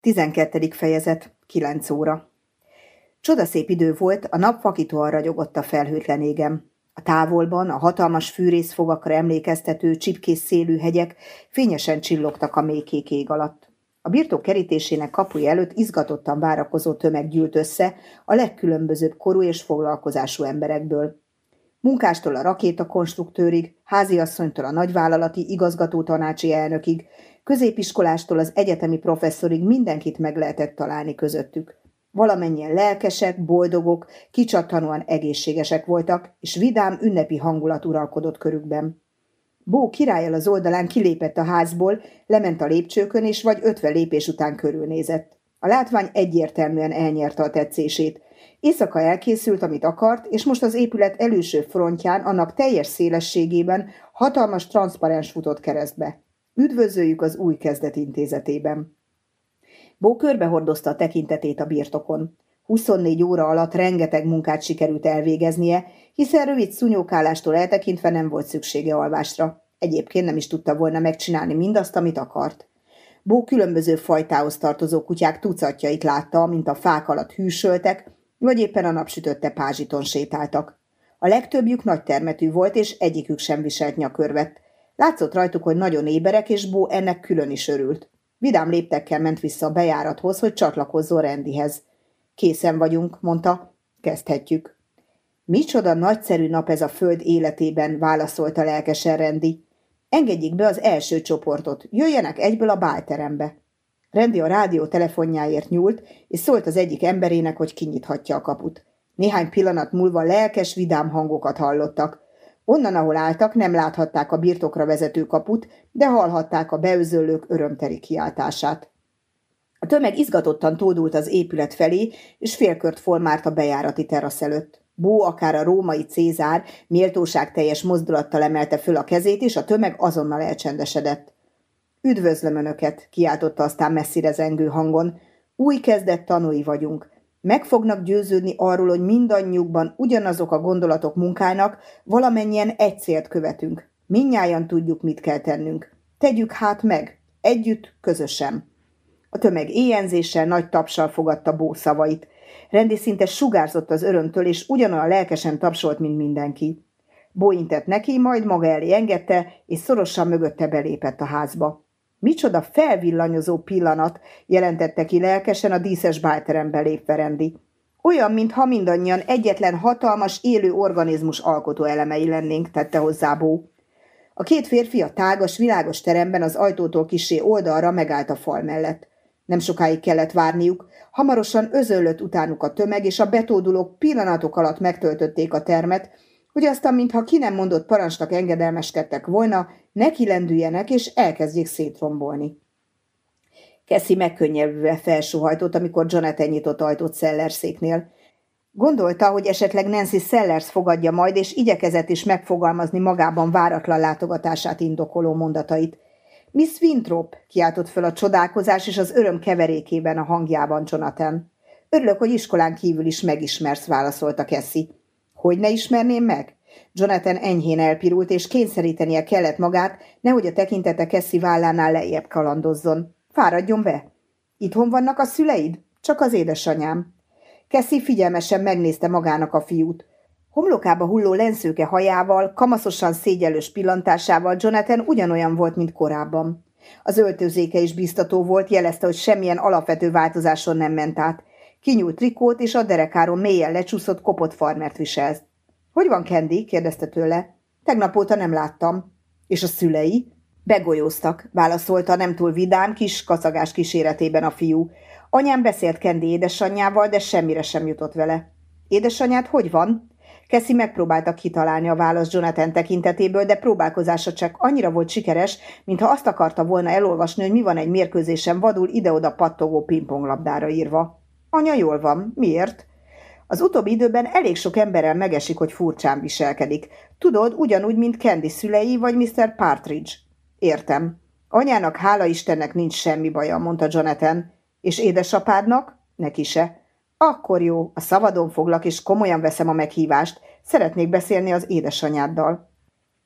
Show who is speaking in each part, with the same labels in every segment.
Speaker 1: 12. fejezet, 9 óra. Csodaszép idő volt, a nap vakítóan ragyogott a felhőtlen égem. A távolban a hatalmas fűrészfogakra emlékeztető csipkés szélű hegyek fényesen csillogtak a mélykék ég alatt. A birtok kerítésének kapuja előtt izgatottan várakozó tömeg gyűlt össze a legkülönbözőbb korú és foglalkozású emberekből. Munkástól a rakétakonstruktőrig, háziasszonytól a nagyvállalati igazgató tanácsi elnökig, Középiskolástól az egyetemi professzorig mindenkit meg lehetett találni közöttük. Valamennyien lelkesek, boldogok, kicsattanóan egészségesek voltak, és vidám, ünnepi hangulat uralkodott körükben. Bó királyal az oldalán kilépett a házból, lement a lépcsőkön, és vagy ötven lépés után körülnézett. A látvány egyértelműen elnyerte a tetszését. Éjszaka elkészült, amit akart, és most az épület előső frontján, annak teljes szélességében hatalmas transzparens futott keresztbe. Üdvözöljük az új kezdet intézetében. Bó körbehordozta a tekintetét a birtokon. 24 óra alatt rengeteg munkát sikerült elvégeznie, hiszen rövid szunyókálástól eltekintve nem volt szüksége alvásra. Egyébként nem is tudta volna megcsinálni mindazt, amit akart. Bó különböző fajtához tartozó kutyák tucatjait látta, mint a fák alatt hűsöltek, vagy éppen a napsütötte pázsiton sétáltak. A legtöbbjük nagy termetű volt, és egyikük sem viselt nyakörvet. Látszott rajtuk, hogy nagyon éberek, és Bó ennek külön is örült. Vidám léptekkel ment vissza a bejárathoz, hogy csatlakozzon Rendihez. Készen vagyunk, mondta. Kezdhetjük. Micsoda nagyszerű nap ez a föld életében, válaszolta lelkesen Rendi. Engedjék be az első csoportot, jöjjenek egyből a bálterembe. Rendi a rádió telefonjáért nyúlt, és szólt az egyik emberének, hogy kinyithatja a kaput. Néhány pillanat múlva lelkes, vidám hangokat hallottak. Onnan, ahol álltak, nem láthatták a birtokra vezető kaput, de hallhatták a beözöllők örömteri kiáltását. A tömeg izgatottan tódult az épület felé, és félkört formárt a bejárati terasz előtt. Bó akár a római Cézár méltóság teljes mozdulattal emelte föl a kezét, és a tömeg azonnal elcsendesedett. Üdvözlöm Önöket, kiáltotta aztán messzire zengő hangon. Új kezdett tanúi vagyunk. Meg fognak győződni arról, hogy mindannyiukban ugyanazok a gondolatok munkálnak, valamennyien egy célt követünk. Minnyáján tudjuk, mit kell tennünk. Tegyük hát meg, együtt, közösen. A tömeg éjenzéssel, nagy tapsal fogadta Bó szavait. Rendi szinte sugárzott az örömtől, és ugyanolyan lelkesen tapsolt, mint mindenki. Bó intett neki, majd maga elé engedte, és szorosan mögötte belépett a házba. Micsoda felvillanyozó pillanat, jelentette ki lelkesen a díszes bálterembe lépve rendi. Olyan, mintha mindannyian egyetlen hatalmas, élő organizmus alkotó elemei lennénk, tette hozzá Bó. A két férfi a tágas, világos teremben az ajtótól kisé oldalra megállt a fal mellett. Nem sokáig kellett várniuk, hamarosan özöllött utánuk a tömeg, és a betódulók pillanatok alatt megtöltötték a termet, hogy aztán, mintha ki nem mondott parancsnak engedelmeskedtek volna, neki lendüljenek és elkezdjék szétrombolni. Keszi megkönnyelvűvel felsuhajtott, amikor Jonathan nyitott ajtót Szellerszéknél. Gondolta, hogy esetleg Nancy Sellers fogadja majd, és igyekezett is megfogalmazni magában váratlan látogatását indokoló mondatait. Miss Winthrop, kiáltott föl a csodálkozás és az öröm keverékében a hangjában Jonathan. Örülök, hogy iskolán kívül is megismersz, válaszolta Kessi. Hogy ne ismerném meg? Jonathan enyhén elpirult, és kényszerítenie kellett magát, nehogy a tekintete Kessi vállánál lejjebb kalandozzon. Fáradjon be! Itthon vannak a szüleid? Csak az édesanyám. Kessi figyelmesen megnézte magának a fiút. Homlokába hulló lenszőke hajával, kamaszosan szégyelős pillantásával Jonathan ugyanolyan volt, mint korábban. Az öltözéke is biztató volt, jelezte, hogy semmilyen alapvető változáson nem ment át. Kinyúlt trikót, és a derekáron mélyen lecsúszott kopott farmert viselt. Hogy van Kendi? kérdezte tőle. Tegnap óta nem láttam. És a szülei? Begolyóztak, válaszolta nem túl vidám, kis kacagás kíséretében a fiú. Anyám beszélt Kendi édesanyjával, de semmire sem jutott vele. Édesanyád hogy van? Keszi megpróbálta kitalálni a választ Jonathan tekintetéből, de próbálkozása csak annyira volt sikeres, mintha azt akarta volna elolvasni, hogy mi van egy mérkőzésen vadul ide-oda pattogó pingponglabdára írva. Anya jól van. Miért? Az utóbbi időben elég sok emberrel megesik, hogy furcsán viselkedik. Tudod, ugyanúgy, mint Candy szülei vagy Mr. Partridge. Értem. Anyának hála Istennek nincs semmi baja, mondta Jonathan. És édesapádnak? Neki se. Akkor jó, a szabadon foglak, és komolyan veszem a meghívást. Szeretnék beszélni az édesanyáddal.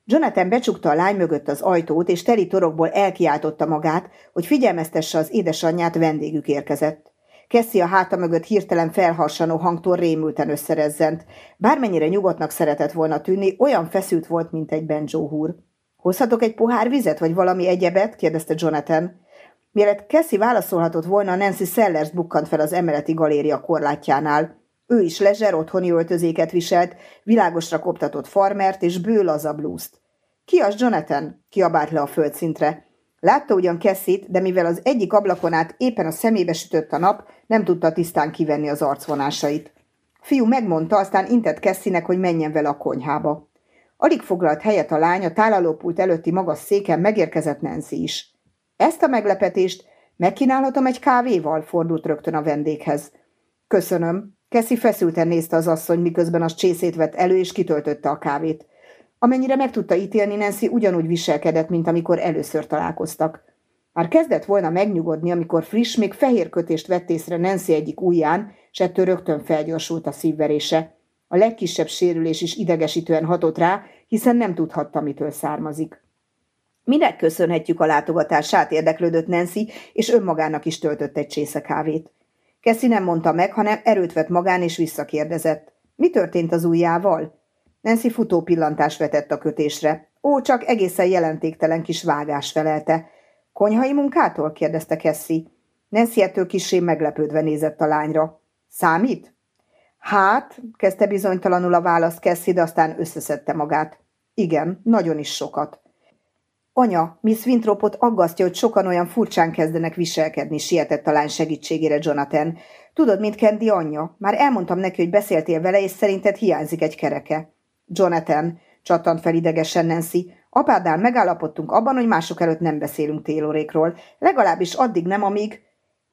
Speaker 1: Jonathan becsukta a lány mögött az ajtót, és teli torokból elkiáltotta magát, hogy figyelmeztesse az édesanyját, vendégük érkezett. Keszi a háta mögött hirtelen felhassanó hangtól rémülten összerezzent. Bármennyire nyugodtnak szeretett volna tűnni, olyan feszült volt, mint egy benjó húr. Hozhatok egy pohár vizet, vagy valami egyebet? kérdezte Jonathan. Mielőtt Kessi válaszolhatott volna, Nancy Sellers bukkant fel az emeleti galéria korlátjánál. Ő is lezser otthoni öltözéket viselt, világosra koptatott farmert és bő a blúzt. Ki az Jonathan? kiabált le a földszintre. Látta ugyan Kessit, de mivel az egyik ablakon át éppen a szemébe sütött a nap, nem tudta tisztán kivenni az arcvonásait. Fiú megmondta, aztán intett Kessinek, hogy menjen vele a konyhába. Alig foglalt helyet a lány, a tálalópult előtti magas széken megérkezett Nancy is. Ezt a meglepetést megkínálhatom egy kávéval, fordult rögtön a vendéghez. Köszönöm. Keszi feszülten nézte az asszony, miközben az csészét vett elő, és kitöltötte a kávét. Amennyire meg tudta ítélni, Nancy ugyanúgy viselkedett, mint amikor először találkoztak. Már kezdett volna megnyugodni, amikor friss, még fehér kötést vett észre Nancy egyik ujján, s ettől rögtön felgyorsult a szívverése. A legkisebb sérülés is idegesítően hatott rá, hiszen nem tudhatta, mitől származik. Minek köszönhetjük a látogatását, érdeklődött Nancy, és önmagának is töltött egy csésze kávét. Keszi nem mondta meg, hanem erőt vett magán, és visszakérdezett. Mi történt az ujjával? Nancy futó pillantást vetett a kötésre. Ó, csak egészen jelentéktelen kis vágás felelte. Konyhai munkától? kérdezte Kessi. Nancy ettől kisé meglepődve nézett a lányra. Számít? Hát, kezdte bizonytalanul a választ Kessi, de aztán összeszedte magát. Igen, nagyon is sokat. Anya, Miss Wintropot aggasztja, hogy sokan olyan furcsán kezdenek viselkedni, sietett a lány segítségére Jonathan. Tudod, mint Kendi anyja? Már elmondtam neki, hogy beszéltél vele, és szerinted hiányzik egy kereke. Jonathan, csattant fel idegesen Nancy, apádál megállapodtunk abban, hogy mások előtt nem beszélünk Taylorékról, legalábbis addig nem, amíg...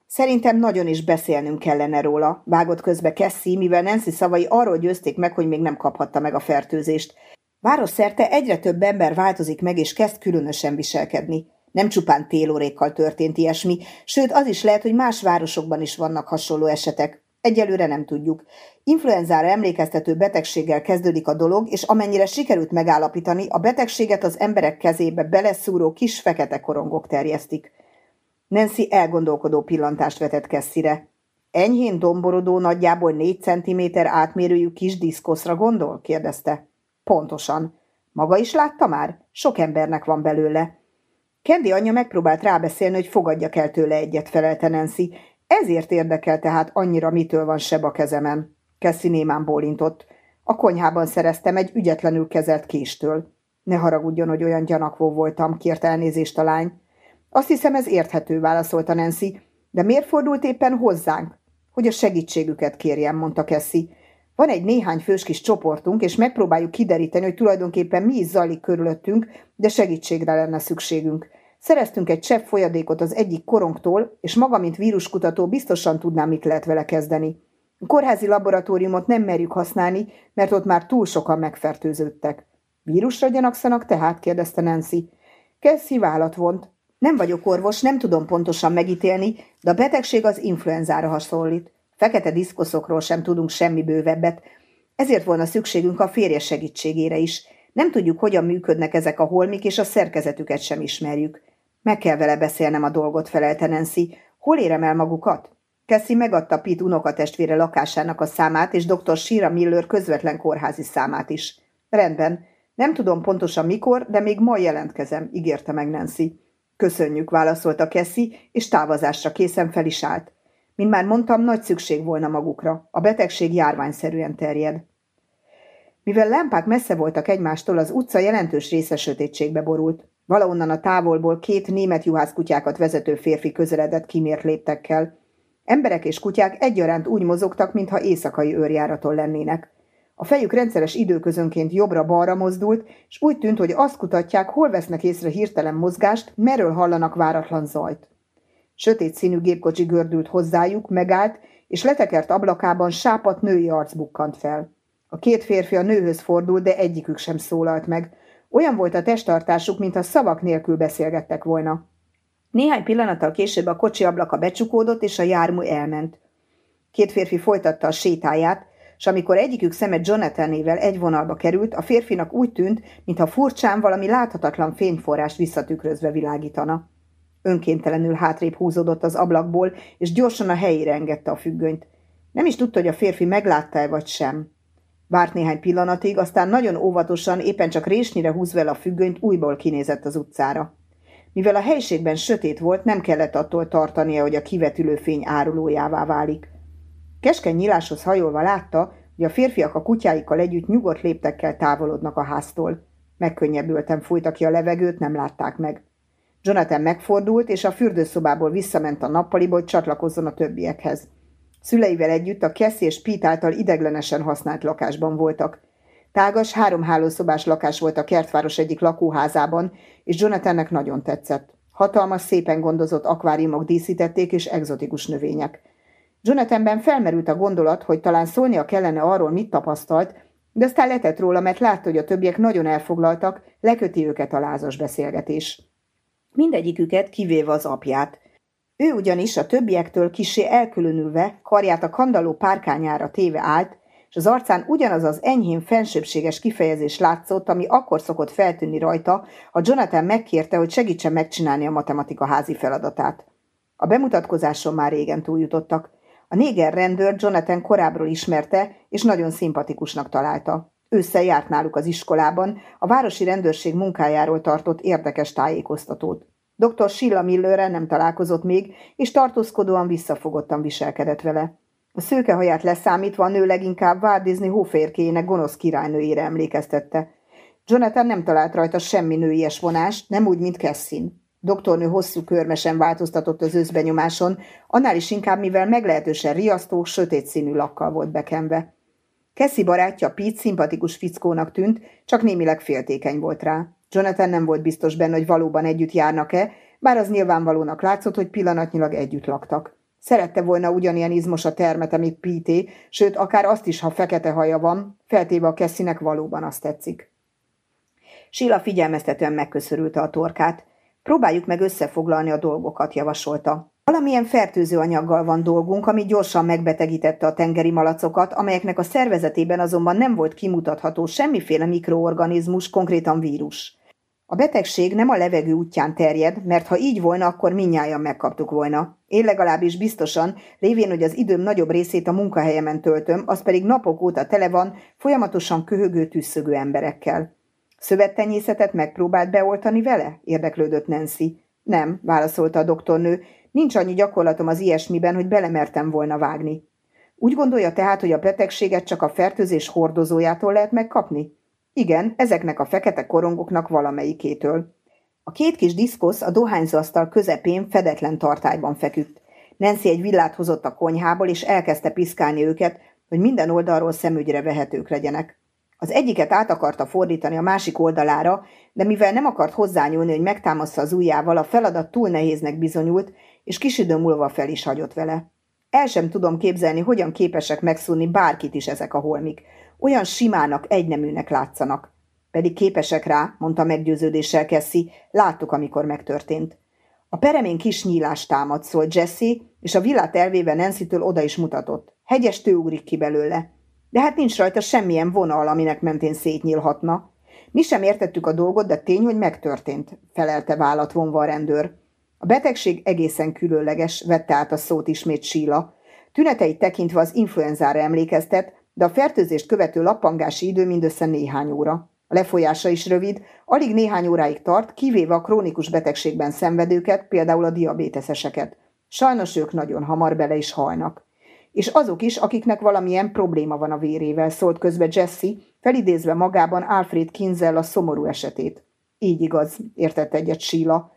Speaker 1: Szerintem nagyon is beszélnünk kellene róla, vágott közbe Cassie, mivel Nancy szavai arról győzték meg, hogy még nem kaphatta meg a fertőzést. Városszerte egyre több ember változik meg, és kezd különösen viselkedni. Nem csupán télorékkal történt ilyesmi, sőt az is lehet, hogy más városokban is vannak hasonló esetek. Egyelőre nem tudjuk. Influenzára emlékeztető betegséggel kezdődik a dolog, és amennyire sikerült megállapítani, a betegséget az emberek kezébe beleszúró kis fekete korongok terjesztik. Nancy elgondolkodó pillantást vetett Kesszire. Enyhén domborodó, nagyjából négy centiméter átmérőjű kis diszkoszra gondol? kérdezte. Pontosan. Maga is látta már? Sok embernek van belőle. Kendi anyja megpróbált rábeszélni, hogy fogadjak el tőle egyet, felelte Nancy. Ezért érdekel tehát annyira, mitől van seb a kezemen. Kessi némán bólintott. A konyhában szereztem egy ügyetlenül kezelt késtől. Ne haragudjon, hogy olyan gyanakvó voltam, kért elnézést a lány. Azt hiszem, ez érthető, válaszolta Nancy. De miért fordult éppen hozzánk? Hogy a segítségüket kérjem, mondta Kessi. Van egy néhány fős kis csoportunk, és megpróbáljuk kideríteni, hogy tulajdonképpen mi is zajlik körülöttünk, de segítségre lenne szükségünk. Szereztünk egy csepp folyadékot az egyik korongtól, és maga, mint víruskutató, biztosan tudnám, mit lehet vele kezdeni. A kórházi laboratóriumot nem merjük használni, mert ott már túl sokan megfertőződtek. Vírusra gyanakszanak tehát? kérdezte Nancy. Cassie vállat vont. Nem vagyok orvos, nem tudom pontosan megítélni, de a betegség az influenzára hasonlít. Fekete diszkoszokról sem tudunk semmi bővebbet, ezért volna szükségünk a férje segítségére is. Nem tudjuk, hogyan működnek ezek a holmik, és a szerkezetüket sem ismerjük. Meg kell vele beszélnem a dolgot, felelte Nancy. Hol érem el magukat? Cassie megadta Pete unokatestvére lakásának a számát, és dr. Shira Miller közvetlen kórházi számát is. Rendben. Nem tudom pontosan mikor, de még ma jelentkezem, ígérte meg Nancy. Köszönjük, válaszolta Cassie, és távozásra készen fel is állt. Mint már mondtam, nagy szükség volna magukra. A betegség járványszerűen terjed. Mivel lámpák messze voltak egymástól, az utca jelentős része sötétségbe borult. Valahonnan a távolból két német juhászkutyákat vezető férfi közeledett kimért léptekkel. Emberek és kutyák egyaránt úgy mozogtak, mintha éjszakai őrjáraton lennének. A fejük rendszeres időközönként jobbra-balra mozdult, és úgy tűnt, hogy azt kutatják, hol vesznek észre hirtelen mozgást, merről hallanak váratlan zajt. Sötét színű gépkocsi gördült hozzájuk, megállt, és letekert ablakában sápat női arc bukkant fel. A két férfi a nőhöz fordult, de egyikük sem szólalt meg. Olyan volt a testtartásuk, mintha szavak nélkül beszélgettek volna. Néhány pillanattal később a kocsi ablaka becsukódott, és a jármű elment. Két férfi folytatta a sétáját, és amikor egyikük szeme Jonathanével egy vonalba került, a férfinak úgy tűnt, mintha furcsán valami láthatatlan fényforrást visszatükrözve világítana. Önkéntelenül hátrébb húzódott az ablakból, és gyorsan a helyére engedte a függönyt. Nem is tudta, hogy a férfi meglátta-e vagy sem. Várt néhány pillanatig, aztán nagyon óvatosan, éppen csak résnyire húzva el a függönyt, újból kinézett az utcára. Mivel a helységben sötét volt, nem kellett attól tartania, hogy a kivetülő fény árulójává válik. Keskeny nyiláshoz hajolva látta, hogy a férfiak a kutyáikkal együtt nyugodt léptekkel távolodnak a háztól. Megkönnyebbülten fújta ki a levegőt, nem látták meg. Jonathan megfordult, és a fürdőszobából visszament a nappaliba, hogy csatlakozzon a többiekhez. Szüleivel együtt a Cassie és Pete által ideglenesen használt lakásban voltak. Tágas, három hálószobás lakás volt a kertváros egyik lakóházában, és Jonathannek nagyon tetszett. Hatalmas, szépen gondozott akváriumok díszítették és egzotikus növények. Jonathanben felmerült a gondolat, hogy talán szólnia kellene arról, mit tapasztalt, de aztán letett róla, mert látta, hogy a többiek nagyon elfoglaltak, leköti őket a lázas beszélgetés. Mindegyiküket kivéve az apját. Ő ugyanis a többiektől kisé elkülönülve, karját a kandalló párkányára téve állt, és az arcán ugyanaz az enyhén fensőbséges kifejezés látszott, ami akkor szokott feltűnni rajta, ha Jonathan megkérte, hogy segítsen megcsinálni a matematika házi feladatát. A bemutatkozáson már régen túljutottak. A néger rendőr Jonathan korábbról ismerte, és nagyon szimpatikusnak találta. Ősszel járt náluk az iskolában, a városi rendőrség munkájáról tartott érdekes tájékoztatót. Dr. Silla Millerrel nem találkozott még, és tartózkodóan visszafogottan viselkedett vele. A szőkehaját leszámítva a nő leginkább Disney hóférkéjének gonosz királynőjére emlékeztette. Jonathan nem talált rajta semmi nőies vonást, nem úgy, mint Kessin. Doktornő hosszú körmesen változtatott az őszbenyomáson, annál is inkább, mivel meglehetősen riasztó, sötét színű lakkal volt bekenve. Kessi barátja Pete szimpatikus fickónak tűnt, csak némileg féltékeny volt rá. Jonathan nem volt biztos benne, hogy valóban együtt járnak-e, bár az nyilvánvalónak látszott, hogy pillanatnyilag együtt laktak. Szerette volna ugyanilyen izmos a termete, mint Píté, sőt, akár azt is, ha fekete haja van, feltéve a Kessinek valóban azt tetszik. Sila figyelmeztetően megköszörülte a torkát. Próbáljuk meg összefoglalni a dolgokat, javasolta. Valamilyen fertőző anyaggal van dolgunk, ami gyorsan megbetegítette a tengeri malacokat, amelyeknek a szervezetében azonban nem volt kimutatható semmiféle mikroorganizmus, konkrétan vírus. A betegség nem a levegő útján terjed, mert ha így volna, akkor minnyáján megkaptuk volna. Én legalábbis biztosan, lévén, hogy az időm nagyobb részét a munkahelyemen töltöm, az pedig napok óta tele van folyamatosan köhögő, tüsszögő emberekkel. Szövettenyészetet megpróbált beoltani vele? érdeklődött Nancy. Nem, válaszolta a doktornő, nincs annyi gyakorlatom az ilyesmiben, hogy belemertem volna vágni. Úgy gondolja tehát, hogy a betegséget csak a fertőzés hordozójától lehet megkapni? Igen, ezeknek a fekete korongoknak valamelyikétől. A két kis diszkosz a dohányzóasztal közepén fedetlen tartályban feküdt. Nancy egy villát hozott a konyhából, és elkezdte piszkálni őket, hogy minden oldalról szemügyre vehetők legyenek. Az egyiket át akarta fordítani a másik oldalára, de mivel nem akart hozzányúlni, hogy megtámassza az ujjával, a feladat túl nehéznek bizonyult, és kis idő múlva fel is hagyott vele. El sem tudom képzelni, hogyan képesek megszúrni bárkit is ezek a holmik. Olyan simának, egyneműnek látszanak. Pedig képesek rá, mondta meggyőződéssel Kessi, láttuk, amikor megtörtént. A peremén kis nyílás támad, szólt Jesse, és a villát elvéve Nancy-től oda is mutatott. Hegyes tő ugrik ki belőle. De hát nincs rajta semmilyen vonal, aminek mentén szétnyílhatna. Mi sem értettük a dolgot, de tény, hogy megtörtént, felelte vállat vonva a rendőr. A betegség egészen különleges, vette át a szót ismét Síla. Tüneteit tekintve az influenzára emlékeztet, de a fertőzést követő lappangási idő mindössze néhány óra. A lefolyása is rövid, alig néhány óráig tart, kivéve a krónikus betegségben szenvedőket, például a diabéteszeseket. Sajnos ők nagyon hamar bele is halnak. És azok is, akiknek valamilyen probléma van a vérével, szólt közbe Jesse, felidézve magában Alfred Kinzel a szomorú esetét. Így igaz, értett egyet Síla.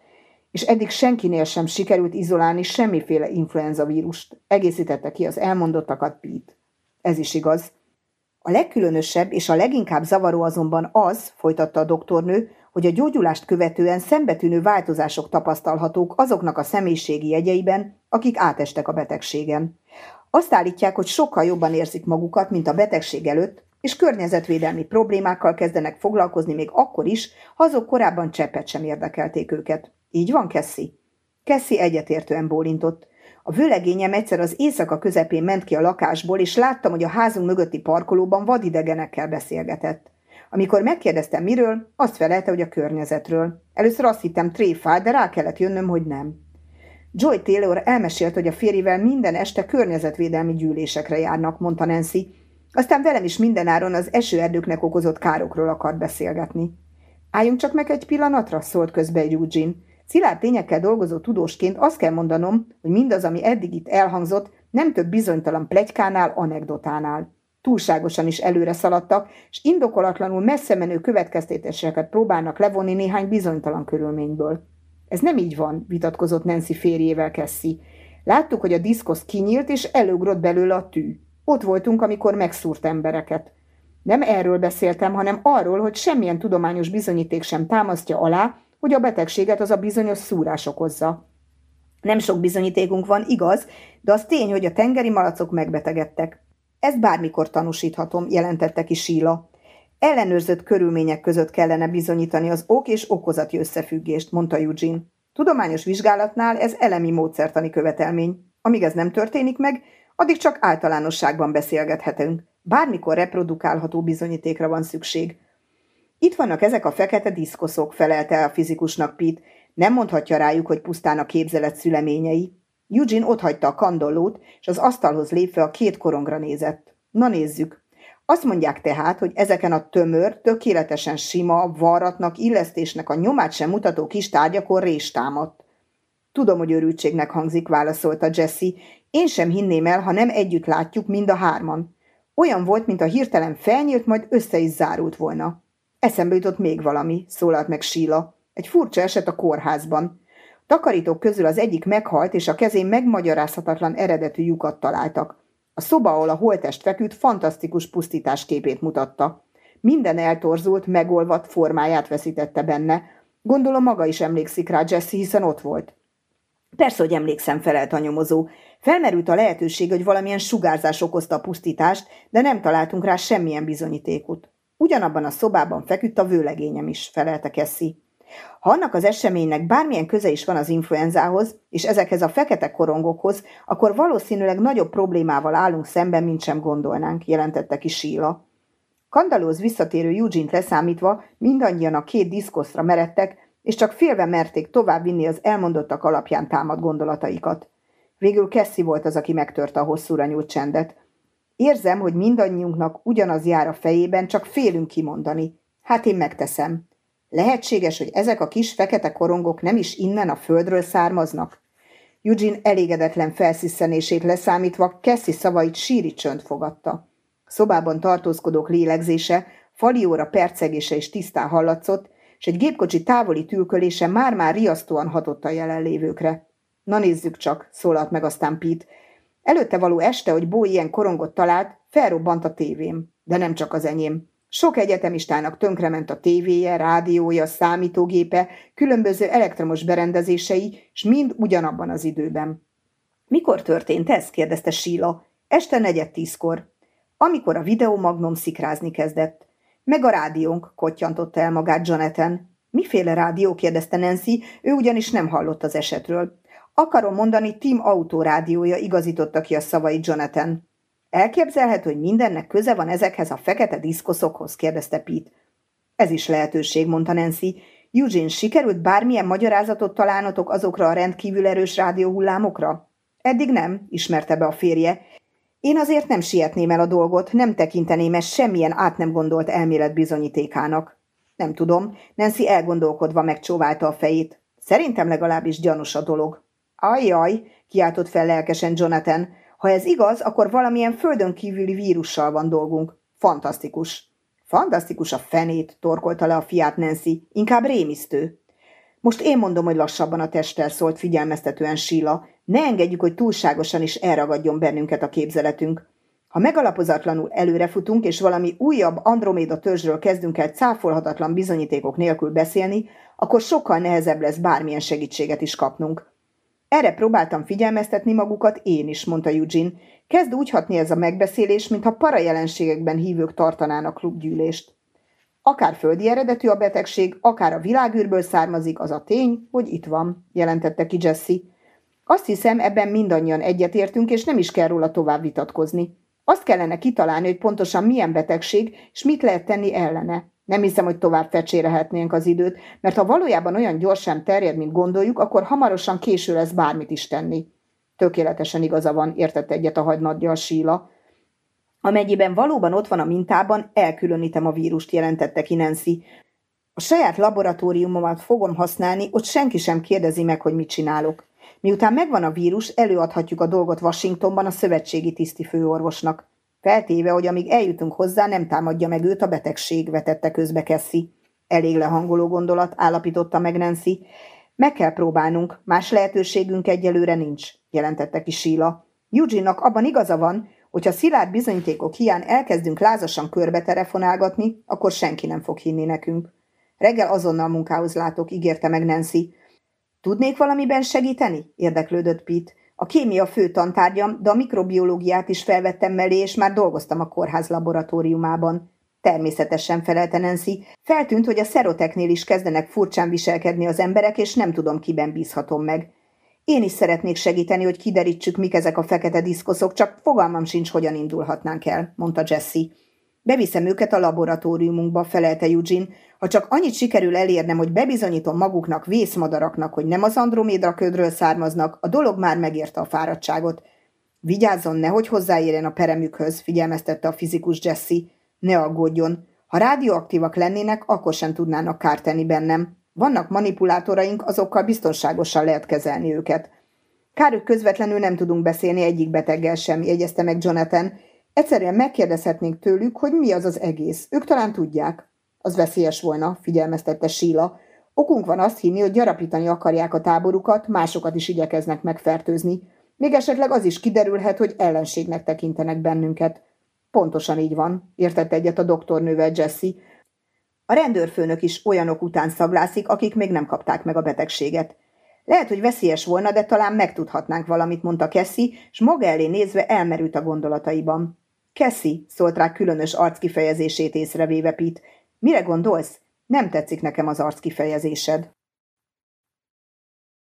Speaker 1: És eddig senkinél sem sikerült izolálni semmiféle influenza vírust. Egészítette ki az elmondottakat Pete. Ez is igaz. A legkülönösebb és a leginkább zavaró azonban az, folytatta a doktornő, hogy a gyógyulást követően szembetűnő változások tapasztalhatók azoknak a személyiségi jegyeiben, akik átestek a betegségen. Azt állítják, hogy sokkal jobban érzik magukat, mint a betegség előtt, és környezetvédelmi problémákkal kezdenek foglalkozni még akkor is, ha azok korábban cseppet sem érdekelték őket. Így van, Kessi? Kessi egyetértően bólintott. A vőlegényem egyszer az éjszaka közepén ment ki a lakásból, és láttam, hogy a házunk mögötti parkolóban vadidegenekkel beszélgetett. Amikor megkérdeztem miről, azt felelte, hogy a környezetről. Először azt hittem tréfál, de rá kellett jönnöm, hogy nem. Joy Taylor elmesélt, hogy a férjével minden este környezetvédelmi gyűlésekre járnak, mondta Nancy. Aztán velem is mindenáron az esőerdőknek okozott károkról akart beszélgetni. Álljunk csak meg egy pillanatra, szólt közbe Eugene. Szilárd tényekkel dolgozó tudósként azt kell mondanom, hogy mindaz, ami eddig itt elhangzott, nem több bizonytalan plegykánál, anekdotánál. Túlságosan is előre szaladtak, és indokolatlanul messze menő következtetéseket próbálnak levonni néhány bizonytalan körülményből. Ez nem így van, vitatkozott Nancy férjével Kessi. Láttuk, hogy a diszkosz kinyílt, és előgrott belőle a tű. Ott voltunk, amikor megszúrt embereket. Nem erről beszéltem, hanem arról, hogy semmilyen tudományos bizonyíték sem támasztja alá, hogy a betegséget az a bizonyos szúrás okozza. Nem sok bizonyítékunk van, igaz, de az tény, hogy a tengeri malacok megbetegedtek. Ezt bármikor tanúsíthatom, jelentette ki Síla. Ellenőrzött körülmények között kellene bizonyítani az ok és okozati összefüggést, mondta Eugene. Tudományos vizsgálatnál ez elemi módszertani követelmény. Amíg ez nem történik meg, addig csak általánosságban beszélgethetünk. Bármikor reprodukálható bizonyítékra van szükség. Itt vannak ezek a fekete diszkoszok, felelte a fizikusnak Pete. Nem mondhatja rájuk, hogy pusztán a képzelet szüleményei. Eugene otthagyta a kandollót, és az asztalhoz lépve a két korongra nézett. Na nézzük. Azt mondják tehát, hogy ezeken a tömör, tökéletesen sima, varratnak, illesztésnek a nyomát sem mutató kis tárgyakon rés támadt. Tudom, hogy örültségnek hangzik, válaszolta Jesse. Én sem hinném el, ha nem együtt látjuk mind a hárman. Olyan volt, mint a hirtelen felnyílt, majd össze is zárult volna. Eszembe jutott még valami, szólalt meg Síla. Egy furcsa eset a kórházban. Takarítók közül az egyik meghalt, és a kezén megmagyarázhatatlan eredetű lyukat találtak. A szoba, ahol a holtest feküdt, fantasztikus pusztítás képét mutatta. Minden eltorzult, megolvadt formáját veszítette benne. Gondolom maga is emlékszik rá, Jesse, hiszen ott volt. Persze, hogy emlékszem, felelt a nyomozó. Felmerült a lehetőség, hogy valamilyen sugárzás okozta a pusztítást, de nem találtunk rá semmilyen bizonyítékot. Ugyanabban a szobában feküdt a vőlegényem is, felelte Kessi. Ha annak az eseménynek bármilyen köze is van az influenzához, és ezekhez a fekete korongokhoz, akkor valószínűleg nagyobb problémával állunk szemben, mint sem gondolnánk, jelentette ki Síla. Kandalóz visszatérő Eugene-t leszámítva mindannyian a két diszkoszra meredtek, és csak félve merték tovább vinni az elmondottak alapján támad gondolataikat. Végül Kessi volt az, aki megtörte a hosszúra nyújt csendet. Érzem, hogy mindannyiunknak ugyanaz jár a fejében, csak félünk kimondani. Hát én megteszem. Lehetséges, hogy ezek a kis fekete korongok nem is innen a földről származnak? Eugene elégedetlen felsziszenését leszámítva Kessi szavait síri csönd fogadta. Szobában tartózkodók lélegzése, falióra percegése is tisztán hallatszott, és egy gépkocsi távoli tülkölése már-már riasztóan hatott a jelenlévőkre. Na nézzük csak, szólalt meg aztán Pete. Előtte való este, hogy Bó ilyen korongot talált, felrobbant a tévém. De nem csak az enyém. Sok egyetemistának tönkrement a tévéje, rádiója, számítógépe, különböző elektromos berendezései, és mind ugyanabban az időben. Mikor történt ez? kérdezte Síla. Este negyed tízkor. Amikor a videomagnum szikrázni kezdett. Meg a rádiónk, kottyantotta el magát Jonathan. Miféle rádió? kérdezte Nancy, ő ugyanis nem hallott az esetről. Akarom mondani, Tim autórádiója igazította ki a szavai Jonathan. Elképzelhető, hogy mindennek köze van ezekhez a fekete diszkoszokhoz, kérdezte Pete. Ez is lehetőség, mondta Nancy. Eugene, sikerült bármilyen magyarázatot találnotok azokra a rendkívül erős rádióhullámokra? Eddig nem, ismerte be a férje. Én azért nem sietném el a dolgot, nem tekinteném ezt semmilyen át nem gondolt elmélet bizonyítékának. Nem tudom, Nancy elgondolkodva megcsóválta a fejét. Szerintem legalábbis gyanús a dolog. Ajjaj, kiáltott fel lelkesen Jonathan, ha ez igaz, akkor valamilyen földön kívüli vírussal van dolgunk. Fantasztikus. Fantasztikus a fenét, torkolta le a fiát Nancy. Inkább rémisztő. Most én mondom, hogy lassabban a testtel szólt figyelmeztetően Síla. Ne engedjük, hogy túlságosan is elragadjon bennünket a képzeletünk. Ha megalapozatlanul előrefutunk, és valami újabb Androméda törzsről kezdünk el cáfolhatatlan bizonyítékok nélkül beszélni, akkor sokkal nehezebb lesz bármilyen segítséget is kapnunk. Erre próbáltam figyelmeztetni magukat én is, mondta Eugene. Kezd úgy hatni ez a megbeszélés, mintha parajelenségekben hívők tartanának klubgyűlést. Akár földi eredetű a betegség, akár a világűrből származik, az a tény, hogy itt van, jelentette ki Jesse. Azt hiszem, ebben mindannyian egyetértünk, és nem is kell róla tovább vitatkozni. Azt kellene kitalálni, hogy pontosan milyen betegség, és mit lehet tenni ellene. Nem hiszem, hogy tovább fecsérelhetnénk az időt, mert ha valójában olyan gyorsan terjed, mint gondoljuk, akkor hamarosan késő lesz bármit is tenni. Tökéletesen igaza van, értett egyet a hagynaggyal Síla. Amennyiben valóban ott van a mintában, elkülönítem a vírust, jelentette ki Nancy. A saját laboratóriumomat fogom használni, ott senki sem kérdezi meg, hogy mit csinálok. Miután megvan a vírus, előadhatjuk a dolgot Washingtonban a szövetségi tisztifőorvosnak. Feltéve, hogy amíg eljutunk hozzá, nem támadja meg őt a betegség, vetette közbe Kessi. Elég lehangoló gondolat, állapította meg Nancy. Meg kell próbálnunk, más lehetőségünk egyelőre nincs, jelentette ki Sheila. Eugene-nak abban igaza van, hogyha szilárd bizonyítékok hiány elkezdünk lázasan körbe telefonálgatni, akkor senki nem fog hinni nekünk. Reggel azonnal munkához látok, ígérte meg Nancy. Tudnék valamiben segíteni? érdeklődött Pete. A kémia fő tantárgyam, de a mikrobiológiát is felvettem mellé, és már dolgoztam a kórház laboratóriumában. Természetesen felelte Nancy. Feltűnt, hogy a szeroteknél is kezdenek furcsán viselkedni az emberek, és nem tudom, kiben bízhatom meg. Én is szeretnék segíteni, hogy kiderítsük, mik ezek a fekete diszkoszok, csak fogalmam sincs, hogyan indulhatnánk el, mondta Jesse. Beviszem őket a laboratóriumunkba, felelte Eugene. Ha csak annyit sikerül elérnem, hogy bebizonyítom maguknak, vészmadaraknak, hogy nem az Andromédra ködről származnak, a dolog már megérte a fáradtságot. Vigyázzon, nehogy hozzáérjen a peremükhöz, figyelmeztette a fizikus Jesse. Ne aggódjon. Ha rádióaktívak lennének, akkor sem tudnának kárt tenni bennem. Vannak manipulátoraink, azokkal biztonságosan lehet kezelni őket. Kár, közvetlenül nem tudunk beszélni egyik beteggel sem, jegyezte meg Jonathan, Egyszerűen megkérdezhetnénk tőlük, hogy mi az az egész. Ők talán tudják. Az veszélyes volna, figyelmeztette Síla. Okunk van azt hinni, hogy gyarapítani akarják a táborukat, másokat is igyekeznek megfertőzni. Még esetleg az is kiderülhet, hogy ellenségnek tekintenek bennünket. Pontosan így van, értette egyet a doktornővel Jesse. A rendőrfőnök is olyanok után szaglászik, akik még nem kapták meg a betegséget. Lehet, hogy veszélyes volna, de talán megtudhatnánk valamit, mondta Kessi, és maga elé nézve elmerült a gondolataiban. Keszi, szólt rá különös arckifejezését észrevéve Pete. Mire gondolsz? Nem tetszik nekem az arckifejezésed.